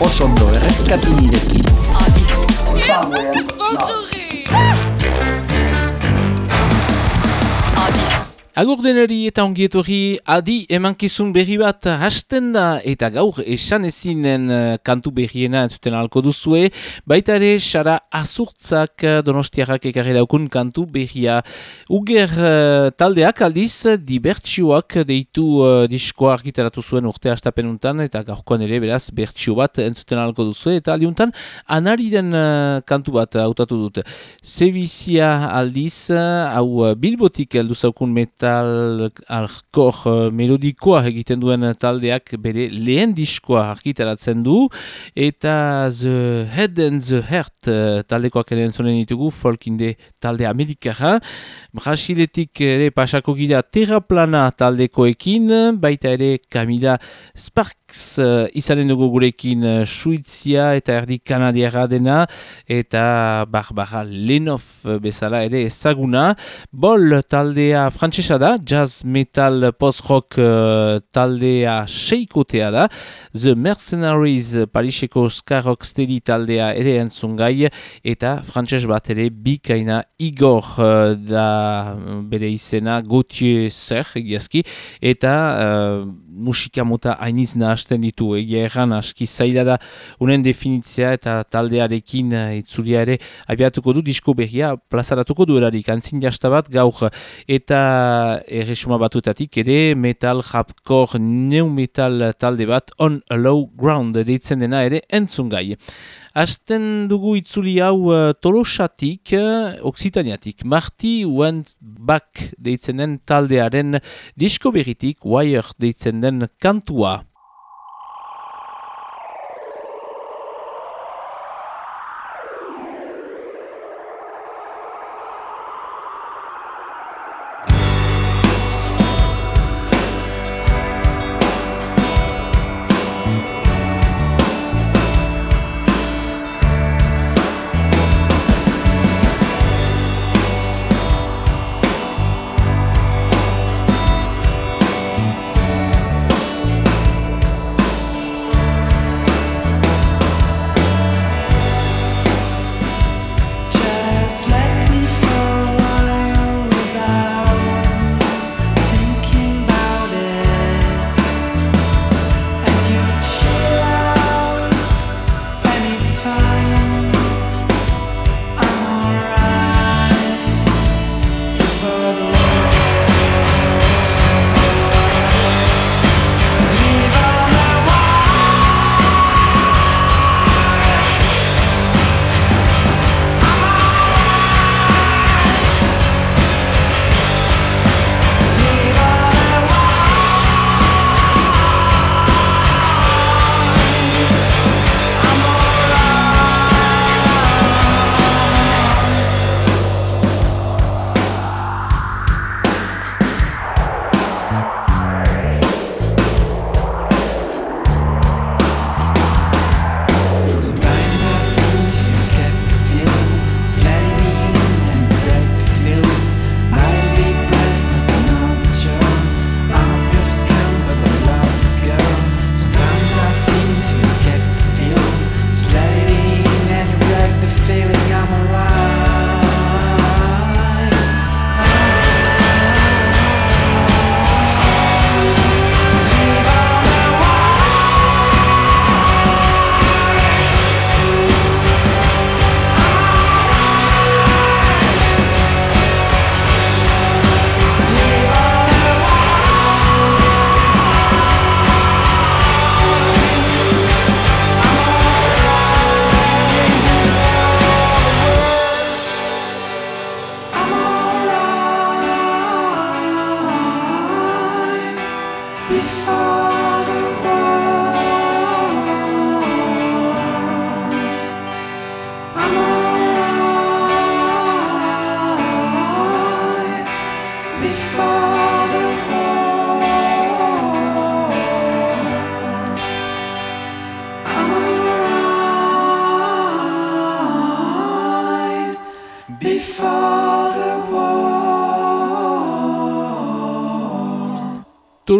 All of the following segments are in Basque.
oso ondo errepikatu nirekin. Agur denari eta ongietori adi emankizun berri bat hasten da eta gaur esan ezinen uh, kantu berriena entzuten alko duzue. Baita ere, xara azurtzak uh, donostiarrak ekarri daukun kantu berria. Uger uh, taldeak aldiz dibertsioak deitu uh, diskoa argitaratu zuen urte hastapenuntan eta gaurkoan ere beraz bertsio bat entzuten alko duzue. Eta aldiuntan anari den uh, kantu bat hautatu dut. Zebizia aldiz, hau bilbotik heldu zaukun meta metal alkor uh, melodikoa egiten duen taldeak bere lehen diskoa argitaratzen du. Eta The Head and the Heart uh, taldekoak ere entzonen ditugu folkinde talde amerikara. Brasiletik ere pasako gira terraplana taldekoekin baita ere Camila Sparks uh, izanen dugu gurekin Suizia eta erdi kanadiara dena eta Barbara Lenov bezala ere ezaguna. Bol taldea da, jazz metal post-rock uh, taldea seikotea da, The Mercenaries Pariseko Ska Steady taldea ere entzungai, eta frantses bat ere bikaina Igor uh, da bere izena Gauthier Zer, egiazki, eta uh, musika mota hainiz nahazten ditu, egia erran aski zaila da. Unen definitzea eta taldearekin itzulia ere abiatuko du disko behia plazaratuko du erarik, antzin jastabat gaur, eta erresuma batutatik ere metal, hardcore, new metal talde bat on a low ground deitzen dena ere entzungai. Asten dugu itzuli hau uh, tolosatik, uh, oksitaniatik. Marti went back deitzen den taldearen disko berritik, wire deitzen den kantua.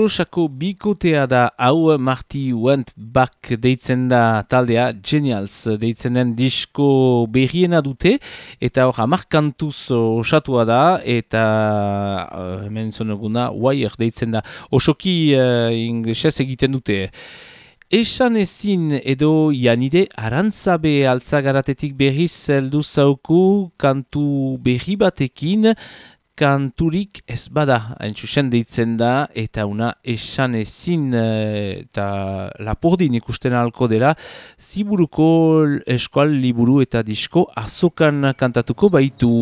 Tolosako bikotea da hau Marti Went Back deitzen da taldea Genials deitzen den disko berriena dute eta hor amarkantuz osatua da eta uh, hemen zonoguna Wire deitzen da osoki uh, inglesez egiten dute. Esan ezin edo janide arantzabe altzagaratetik berriz zeldu zauku kantu berri batekin kanturik ez bada entzusen deitzen da eta una esan ezin eh, eta lapordin ikusten alko dela ziburuko eskual liburu eta disko azokan kantatuko baitu.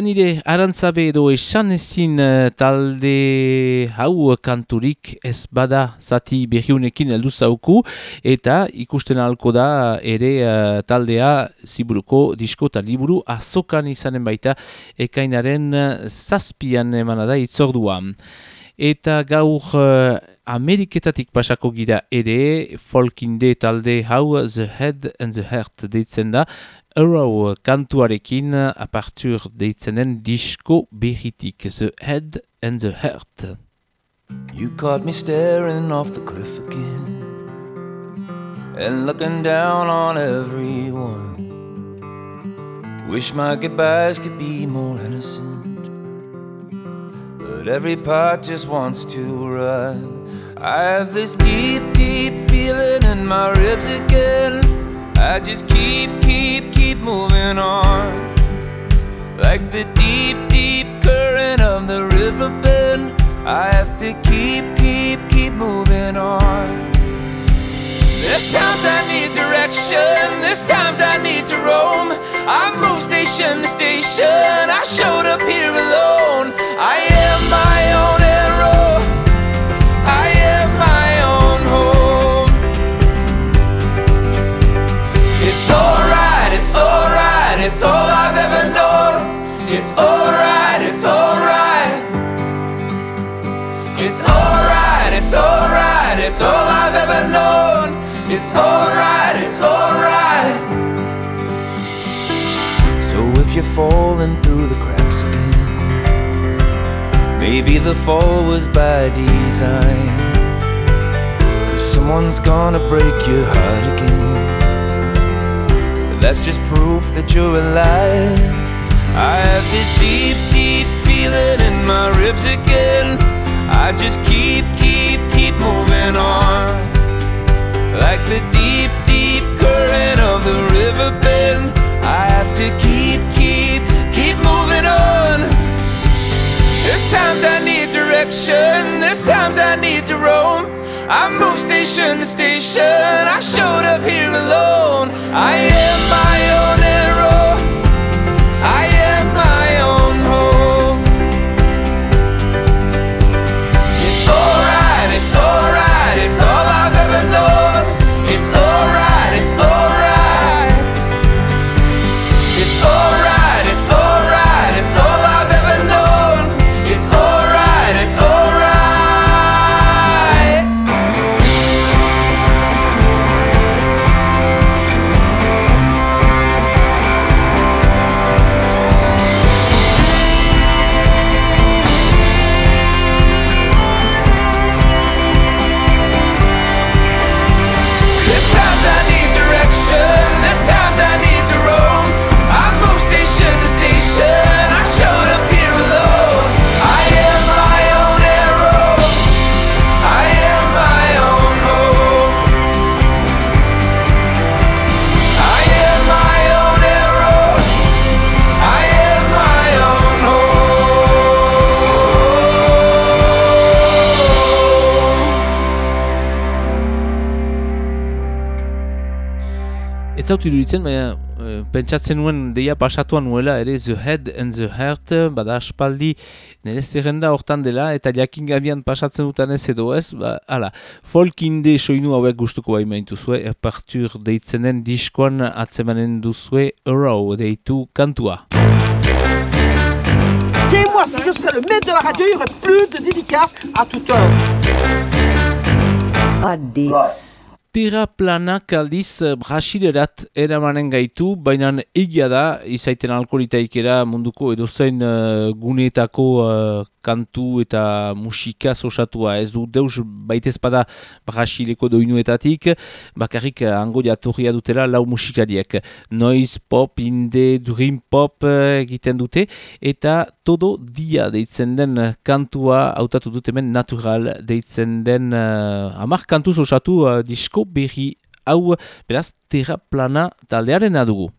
Janire, arantzabe edo esan ezin uh, talde hau kanturik ez bada zati berriunekin heldu zauku eta ikusten halko da ere uh, taldea ziburuko disko eta liburu azokan izanen baita ekainaren zazpian emana da itzordua. Eta gaur uh, Ameriketatik pasako gira ere, folkinde talde hau The Head and the Heart deitzen da, Arrow kantuarekin apartur deitzen den disko behitik, The Head and the Heart. You caught me staring off the cliff again And looking down on everyone. Wish my goodbyes could be more innocent But every part just wants to run. I have this deep, deep feeling in my ribs again. I just keep, keep, keep moving on. Like the deep, deep current of the river bend. I have to keep, keep, keep moving on. There's times I need direction, there's times I need to roam. I move station to station, I showed up here alone. I am my own falling through the cracks again. Maybe the fall was by design. Cause someone's gonna break your heart again. But that's just proof that you're alive. I have this deep, deep feeling in my ribs again. I just keep, keep, keep moving on. Like the deep, deep current of the river bend. I have to keep, times I need direction, there's times I need to roam. I move station to station, I showed up here alone. I am my own arrow, I zautu iruditzen, baina eh, pentsatzen nuen deia pasatuan nuela ere The Head and the Heart, bada aspaldi nire zerrenda hortan dela, eta jakin gabian pasatzen dutan ez edo ez, ba, ala, folk inde soinu hauek gustuko bai maintu zue, Aperture deitzen den diskoan atzemanen duzue Arrow deitu kantua. Et moi, si je serais le maître de la radio, il y aurait plus de dédicaces à toute heure. Adi. Terra planak aldiz eh, Brasilerat eramanen gaitu, baina egia da, izaiten alkoholitaikera munduko edozein uh, guneetako eh, kantu eta musika osatua ez du deus baitez bada Brasileko doinuetatik, bakarrik eh, hango jatorria dutela lau musikariek. Noise pop, inde, dream pop eh, egiten dute, eta todo dia deitzen den kantua hautatu dut hemen natural deitzen den uh, amar kantuz osatu uh, disko berri hau, beraz, terra plana taldearen adugu.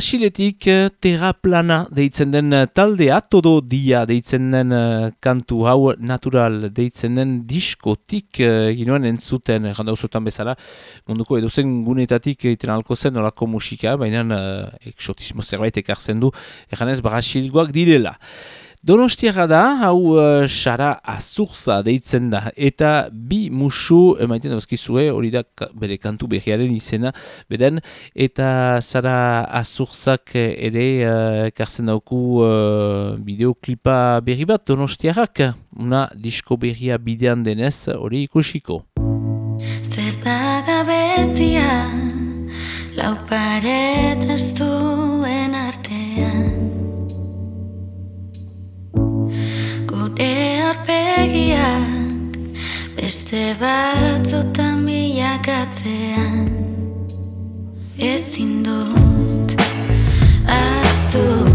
Brasiletik eh, terraplana deitzen den eh, taldea, todo dia deitzen den uh, kantu hau natural deitzen den diskotik uh, ginoen entzuten, janda usutan bezala, munduko edozen gunetatik egiten alko zen olako musika, baina uh, eksotismo zerbait ekartzen du, eganez Brasilgoak direla. Donostiaga da, hau uh, Sara Azurza deitzen da, eta bi musu, emaiten dauzkizue, hori da bere kantu behiaren izena, beden, eta Sara Azurzak ere uh, kartzen dauku uh, bideoklipa berri bat Donostiagak, una disko berria bidean denez, hori ikusiko. Zer da gabezia, lau paret artean, aurpegiak beste batzutan bilakatzean ezin dut aztu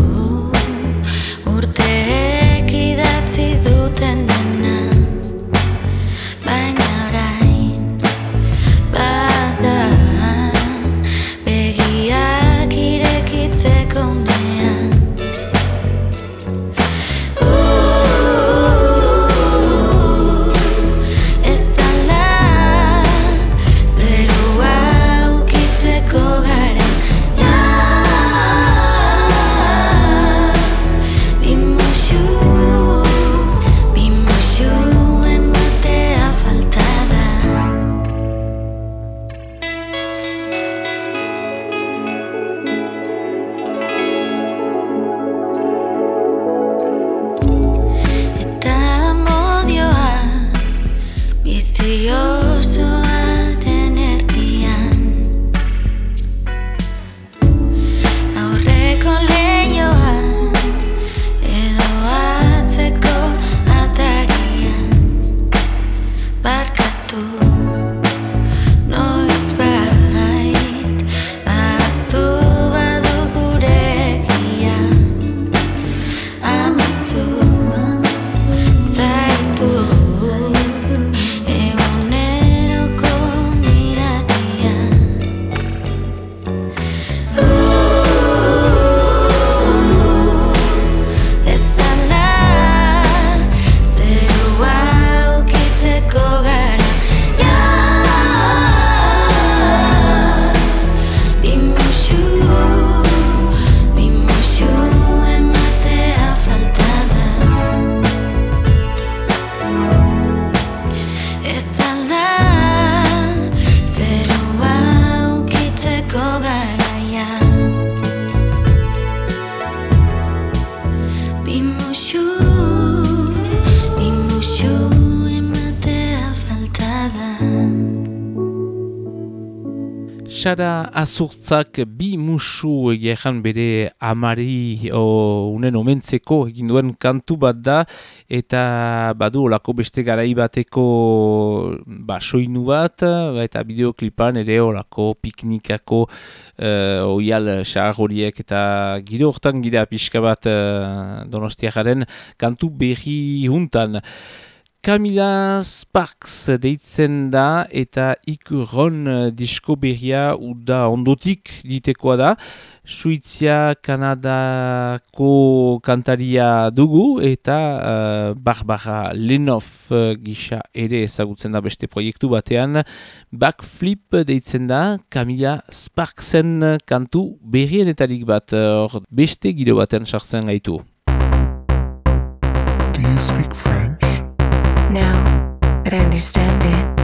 Sara azurtzak bi musu egean bere amari o, unen omentzeko egin duen kantu bat da eta badu olako beste garai bateko ba, soinu bat eta bideoklipan ere olako piknikako uh, oial xar horiek eta gire hortan gira pixka bat uh, donostiakaren kantu berri juntan. Camila Sparks deitzen da eta ikurron eh, disko berria uda ondotik ditekoa da. Suizia Kanadako kantaria dugu eta uh, Barbara Lenov uh, gisa ere ezagutzen da beste proiektu batean. Backflip deitzen da Camila Sparksen kantu berrienetarik bat uh, beste giro batean sartzen gaitu. Do you speak French? But I understand it.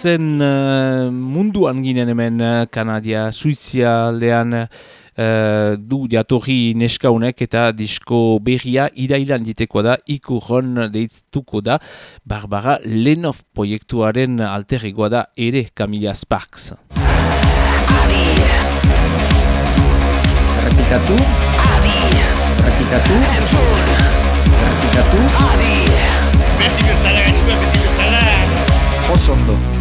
Sparksen uh, munduan ginen hemen uh, Kanadia, Suizia aldean uh, du jatorri neskaunek eta disko berria irailan diteko da, ikurron deitztuko da, Barbara Lenov proiektuaren alterregoa da ere Camilla Sparks. Errepikatu. Errepikatu. Errepikatu. Beti bezala, beti bezala. Oso ondo.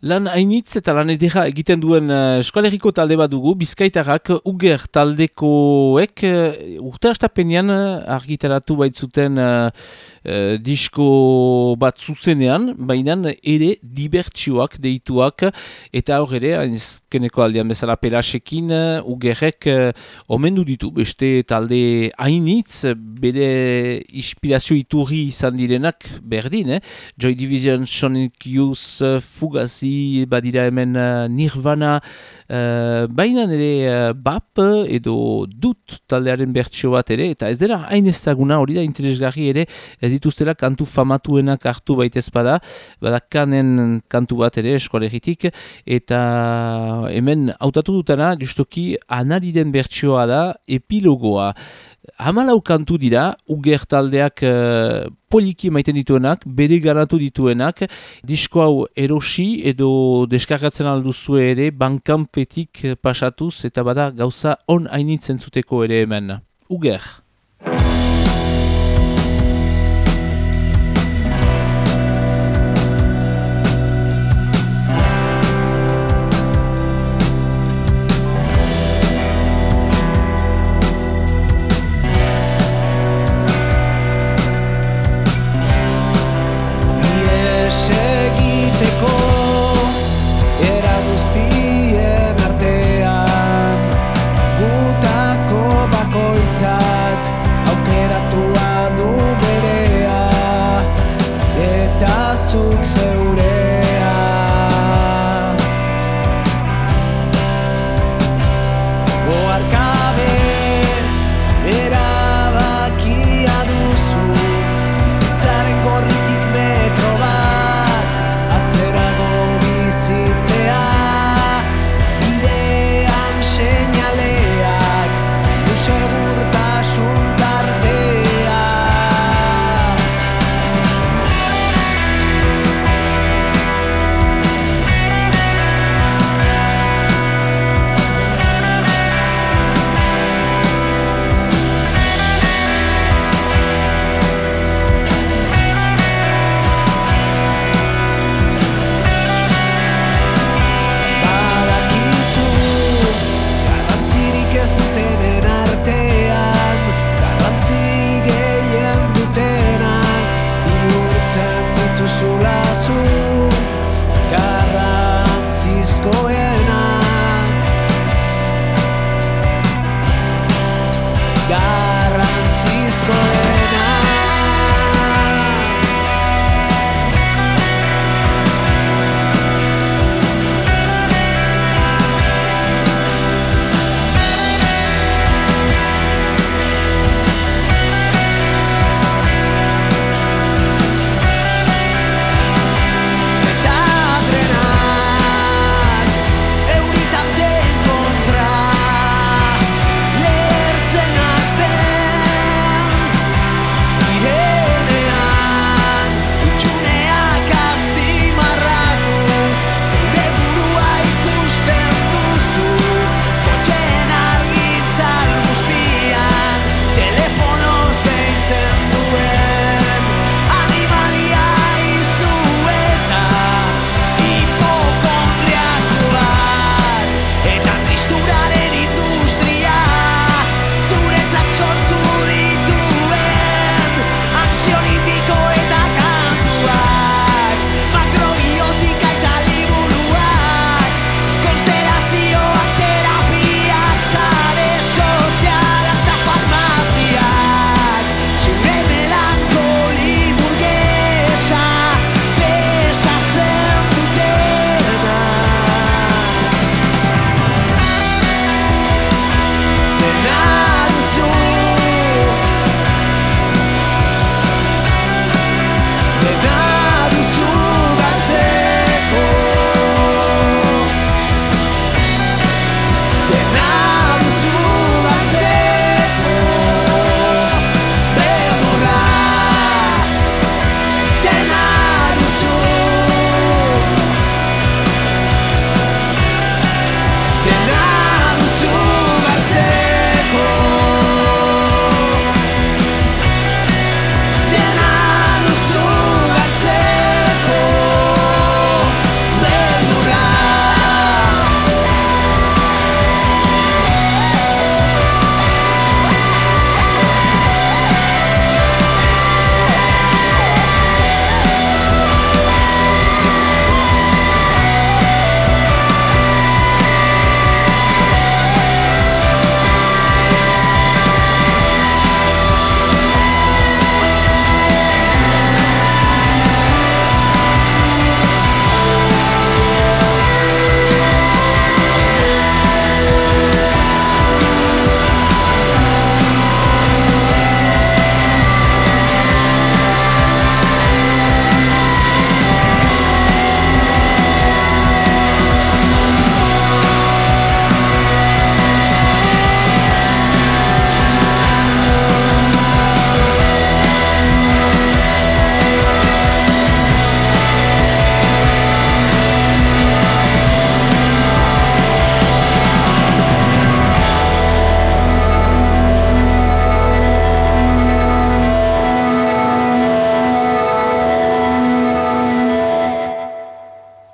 Lan hainitz eta lan edera egiten duen uh, eskoaleriko talde bat dugu, bizkaitarrak uger taldekoek uh, urte hastapenean uh, argitaratu baitzuten uh, uh, disko bat zuzenean, baina ere dibertsioak deituak eta hor ere, hainzkeneko aldean bezala pelasekin, ugerrek uh, omendu ditu, beste talde hainitz, bere inspirazio iturri izan direnak berdin, eh? Joy Division, Sonic Youth, Fugazi, badira hemen uh, Nirvana, uh, baina ere uh, BAP edo dut taldearen bertsio bat ere, eta ez dela hain ezaguna hori da interesgarri ere, ez dituztela kantu famatuenak hartu baitez bada, badakanen kantu bat ere eskolegitik, eta hemen hautatu dutana, justoki anariden bertsioa da, epilogoa. Hamalau kantu dira, uger taldeak uh, poliki maiten dituenak, bere garatu dituenak, disko hau erosi edo deskargatzen alduzu ere, bankanpetik pasatuz eta bada gauza on hainitzen zuteko ere hemen. Uger.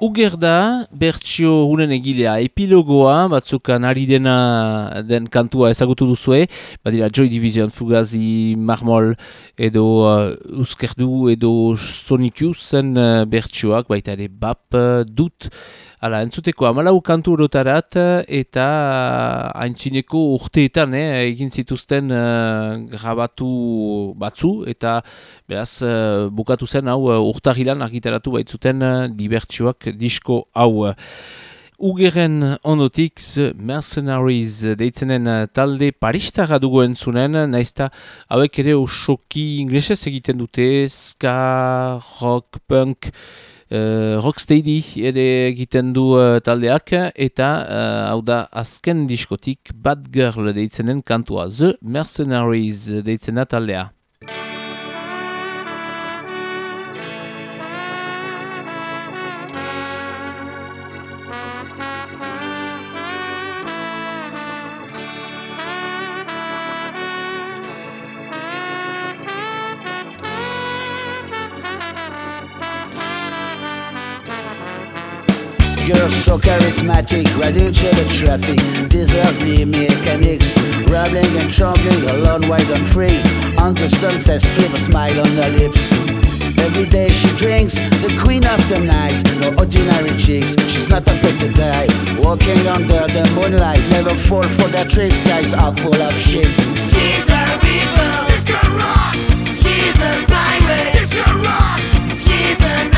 Uger da, bertsio hunen egilea epilogoa, batzukan ari dena den kantua ezagutu duzue, badira Joy Division, Fugazi, Marmol, edo uh, Euskerdu, edo Sonikusen uh, bertsioak, baita ere bap, uh, dut, Hala, entzuteko amalau kantu erotarat eta haintzineko urteetan eh, egin zituzten uh, grabatu batzu eta beraz uh, bukatu zen hau urtahilan argitaratu baitzuten uh, dibertsioak disko hau. Ugeren ondotik Mercenaries deitzenen talde paristara dugu entzunen, naizta hauek ere osoki inglesez egiten dute, ska, rock, punk, uh, rocksteady ere egiten du uh, taldeak eta uh, hau da azken diskotik Bad Girl deitzenen kantua The Mercenaries deitzena taldea. Charismatic, riding through the traffic. Deservedly mechanics, rubbling and troubling, alone, wide and free. On sunset strip, a smile on her lips. Every day she drinks, the queen of the night. No ordinary chicks, she's not afraid to die. Walking under the moonlight, never fall for the tricks. Guys are full of shit. She's a rebel. Disco rocks. She's a pirate. Disco rocks. She's a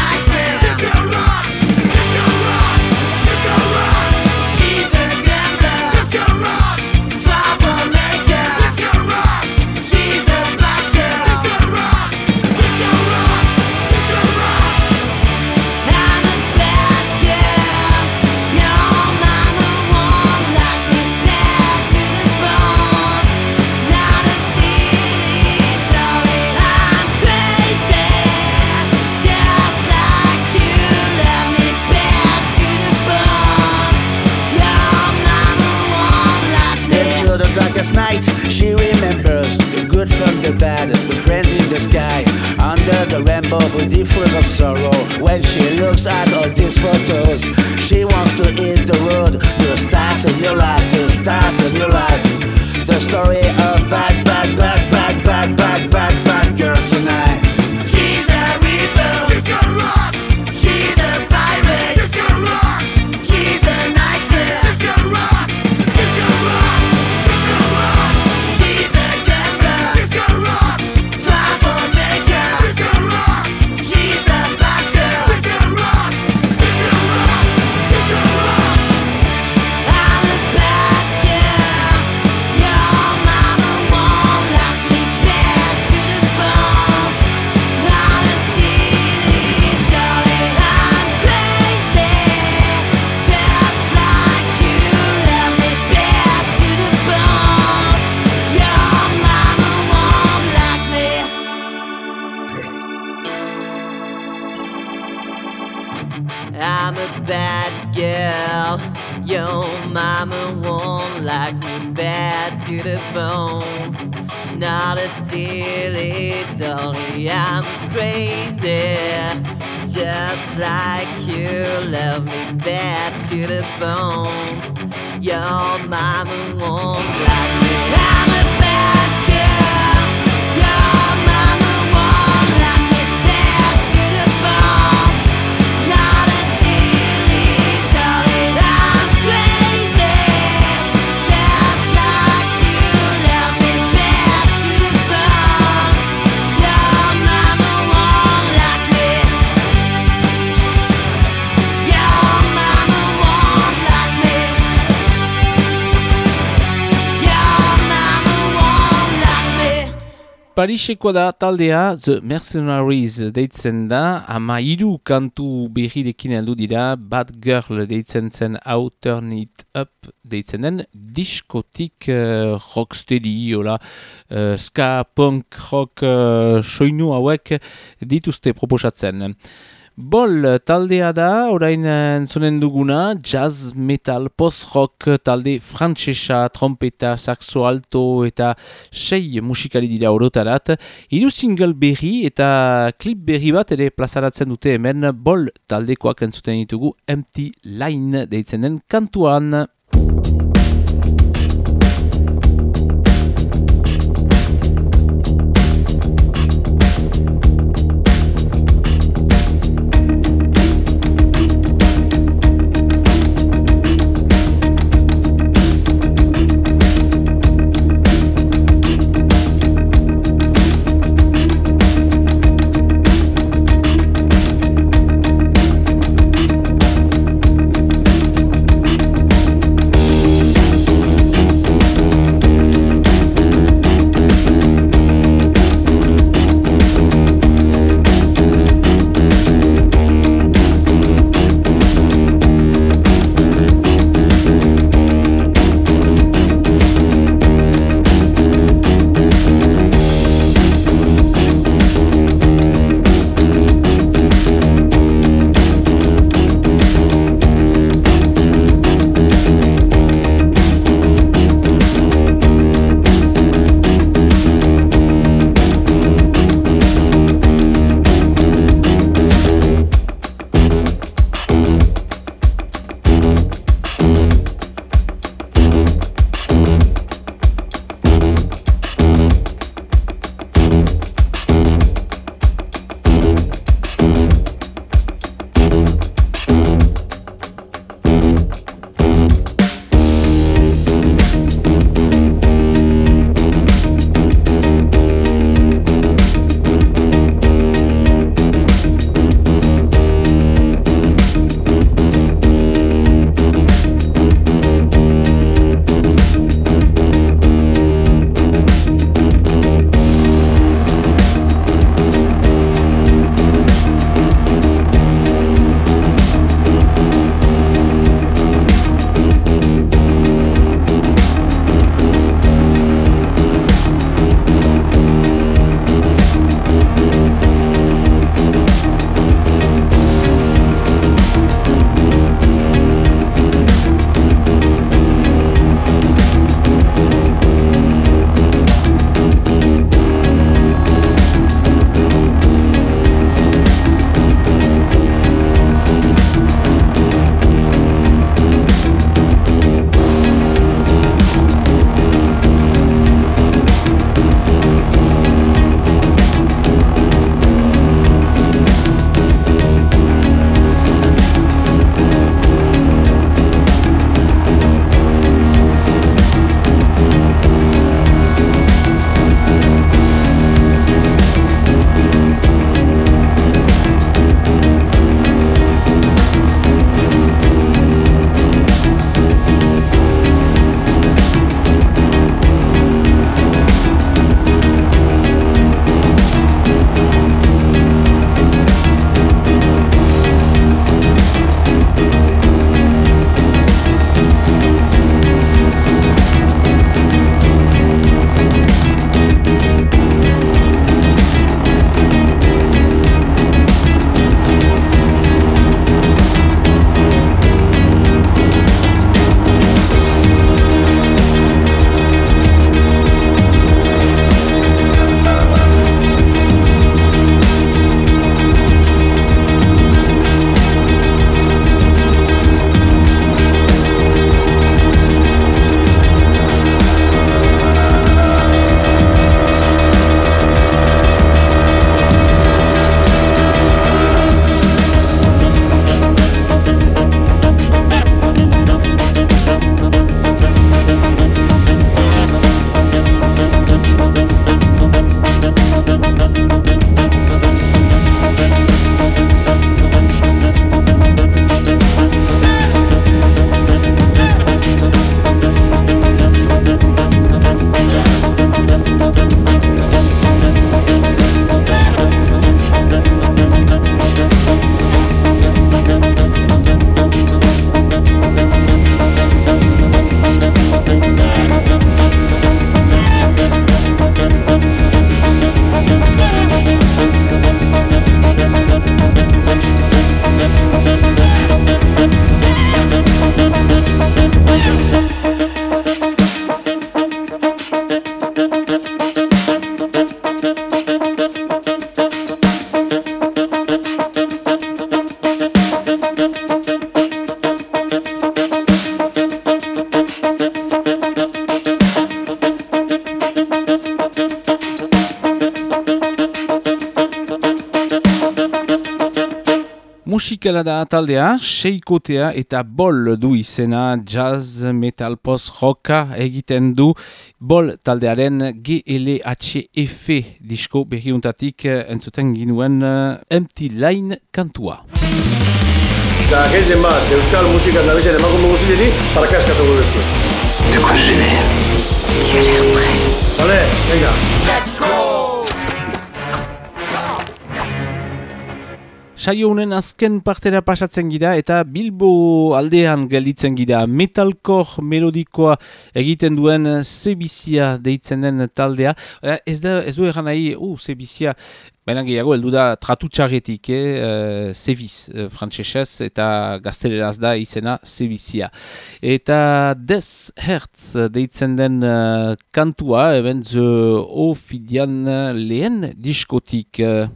I'm crazy, just like you. Love me bad to the bones. Your mama won't like me. Pariseko da taldea The Mercenaries deitzen da, ama hiru kantu berrirekin heldu dira, Bad Girl deitzen zen hau Turn It Up deitzen den, diskotik uh, rocksteady, hola, uh, ska, punk, rock, uh, soinu hauek dituzte proposatzen. Bol taldea da, orain entzunen duguna, jazz, metal, post-rock talde frantsesa, trompeta, saxo alto eta sei musikari dira orotarat. Hiru single berri eta klip berri bat ere plazaratzen dute hemen bol taldekoak entzuten ditugu Empty Line deitzen den kantuan. Musikala da taldea, seikotea eta bol du izena jazz, metal, post, rocka egiten du bol taldearen GLHF disko berriuntatik entzuten ginuen uh, Empty Line kantua. Eta gehien bat, euskal musikan nabizen emakume guztileri, parakaskatu gurezu. De quoi j'ai l'air Tu as l'air prêt. Vale, venga. Saio honen azken partera pasatzen gira eta Bilbo aldean gelditzen gira metalcore melodikoa egiten duen Zebizia deitzen den taldea. Eh, Ez, da, ez du egan nahi, uh, Zebizia, baina gehiago heldu da tratu txarretik, eh, Zebiz, uh, frantsesez eta gazteleraz da izena Zebizia. Eta Des Hertz deitzen den uh, kantua, eben ze ofidian lehen diskotik. Uh,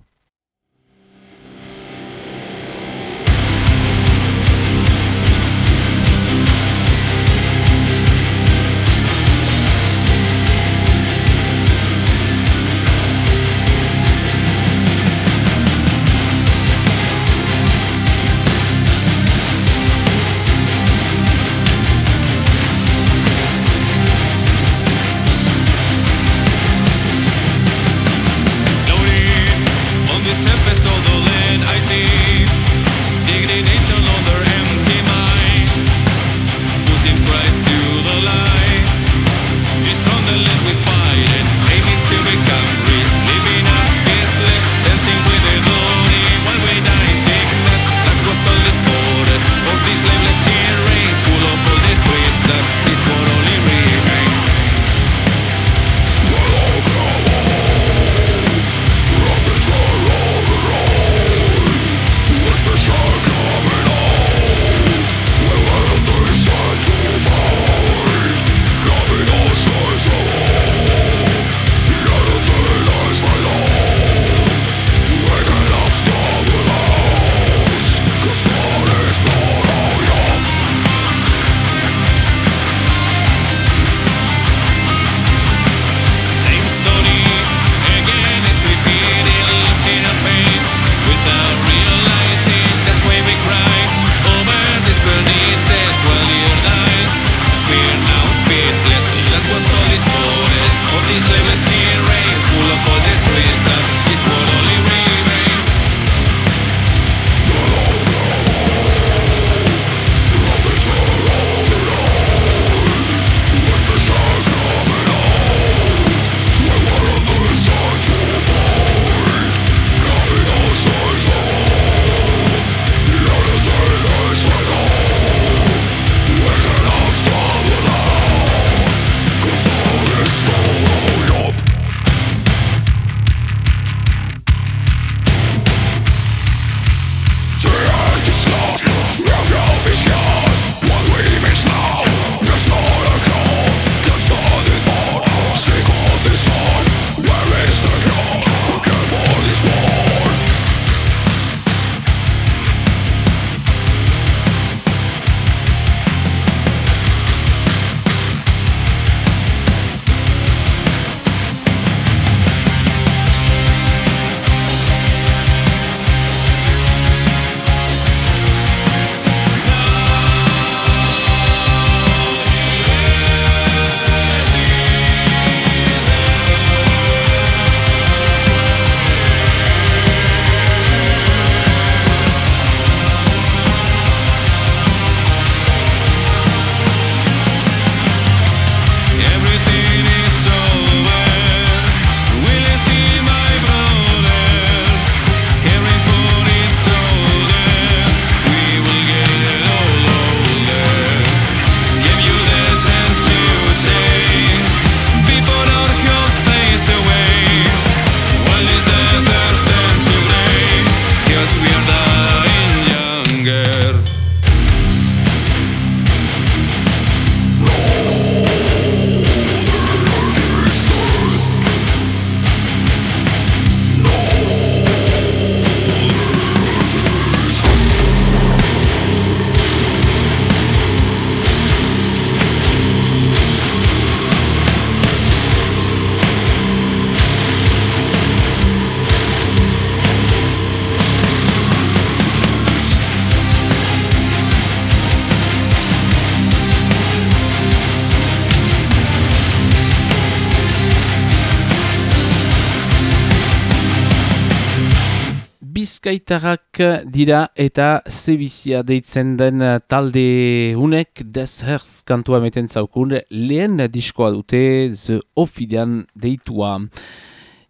bizkaitarrak dira eta zebizia deitzen den talde unek des herz kantua meten zaukun lehen diskoa dute The Ophidian deitua.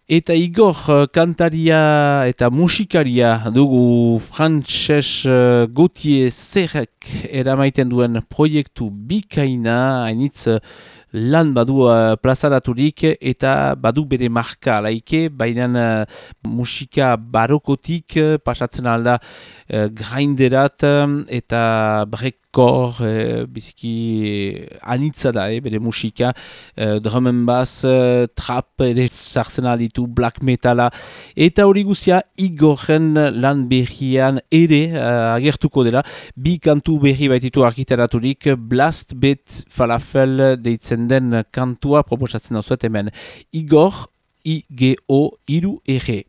Eta Igor eh, kantaria eta musikaria dugu Frantses uh, Gautier Zerrek eramaiten duen proiektu bikaina, hainitz lan badu uh, plazaraturik eta badu bere marka laike, baina uh, musika barokotik uh, pasatzen alda uh, grinderat eta brekkor uh, biziki uh, anitza da, eh, bere musika, drum and bass, uh, trap, ere sartzen alditu, black metala, eta hori guzia igorren lan berrian ere uh, agertuko dela, bi kantu berri baititu argitaraturik, Blast Bet Falafel deitzen den kantua proposatzen dauzuet hemen. Igor, I-G-O, iru ere.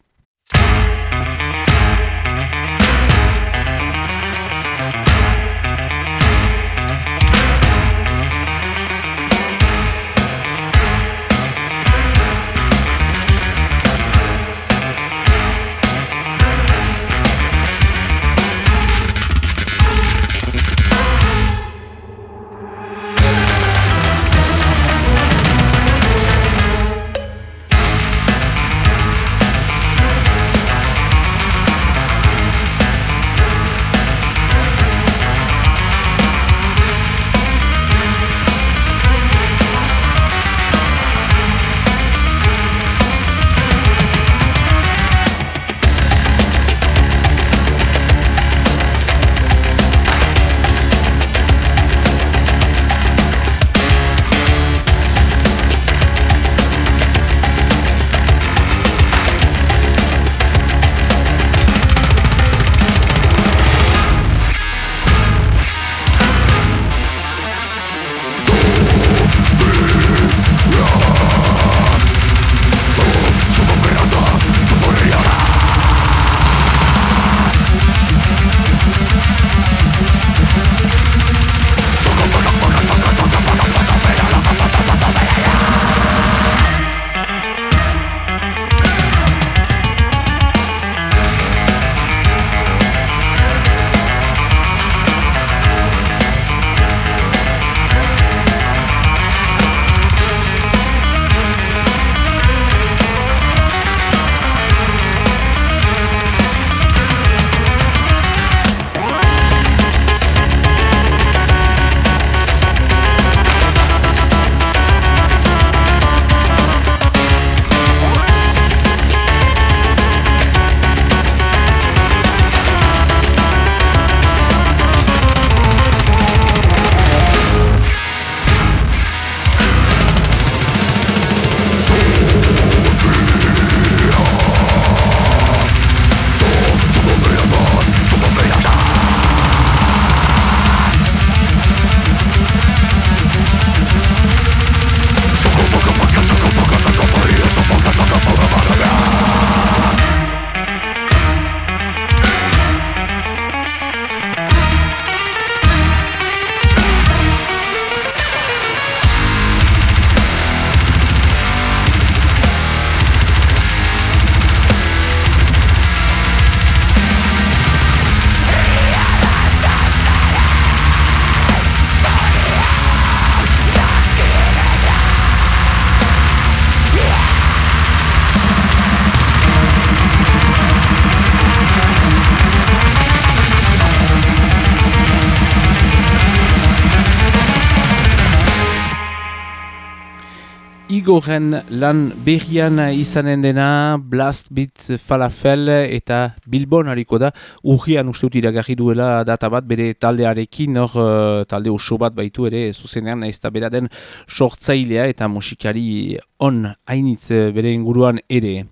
Igorren lan berrian izanen dena Blast Beat Falafel eta Bilbon hariko da urrian uste dut iragarri duela data bat bere taldearekin hor uh, talde oso bat baitu ere zuzenean da bera den sortzailea eta musikari on hainitz bere inguruan ere.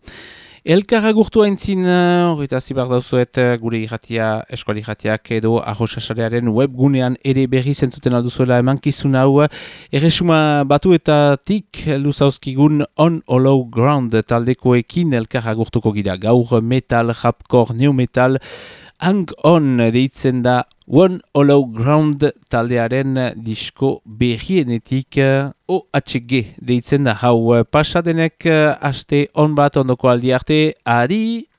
Elkarra gurtu haintzin, hori eta zibar dauzuet gure irratia, eskuali irratiak edo ahosasarearen webgunean ere berri zentzuten alduzuela emankizun hau. Erresuma batuetatik luzauzkigun on hollow ground taldekoekin elkarra gurtuko gira. Gaur metal, rapcore, new metal, hang on deitzen da One Hollow Ground taldearen disko berrienetik OHG deitzen da hau pasadenek aste on bat ondoko aldi arte, adi!